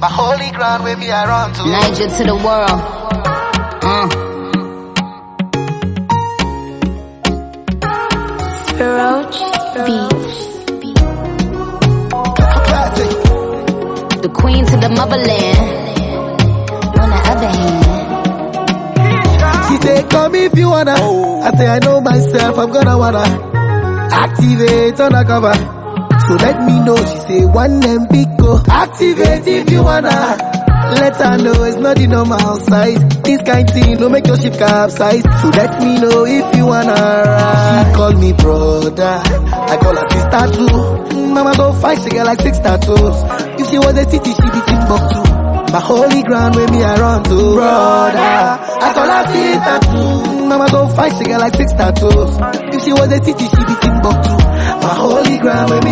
My holy ground where me I run to. Niger to the world. Uh. Roach Beats. Classic. The queen to the motherland. On the other hand. She say, come if you wanna. I say, I know myself, I'm gonna wanna activate undercover. So let me know. She say, one MB go activate if you wanna. Let her know it's not the normal size. This kind thing don't make your ship capsize. So let me know if you wanna ride. She call me brother. I call her sister too. Mama go fight, she get like six tattoos. If she was a city, she be Timbuktu. My holy ground where me I run to brother. I call her sister too. Mama go fight, she get like six tattoos. If she was a city, she be Timbuktu. My holy ground where me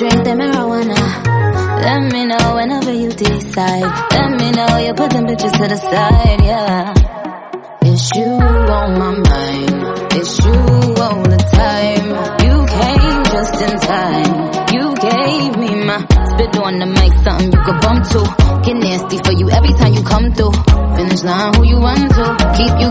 drink the marijuana. Let me know whenever you decide. Let me know you put them bitches to the side, yeah. It's you on my mind. It's you all the time. You came just in time. You gave me my spit on the mic, something you could bump to. Get nasty for you every time you come through. Finish line, who you run to? Keep you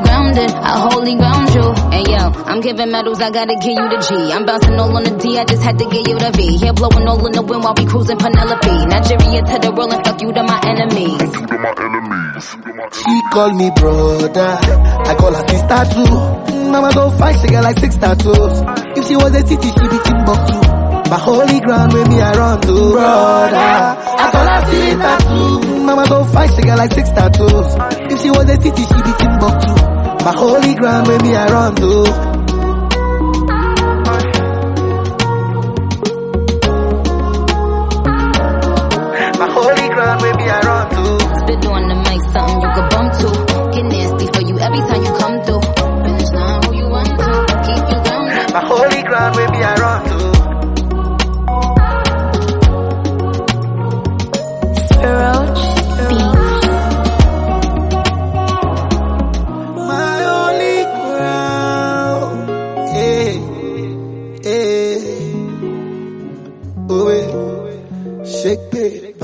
I'm giving medals, I gotta give you the G. I'm bouncing all on the D, I just had to give you the V. Here blowing all in the wind while we cruising Penelope. Nigeria to the world and fuck you to my enemies. She call me brother. I call her sister too. Mama go fight, she got like six tattoos. If she was a city, she be Timbuktu. My holy ground where me I run to brother. I call her sister too. Mama go fight, she got like six tattoos. If she was a city, she be Timbuktu. My holy ground where me I run to. shake it,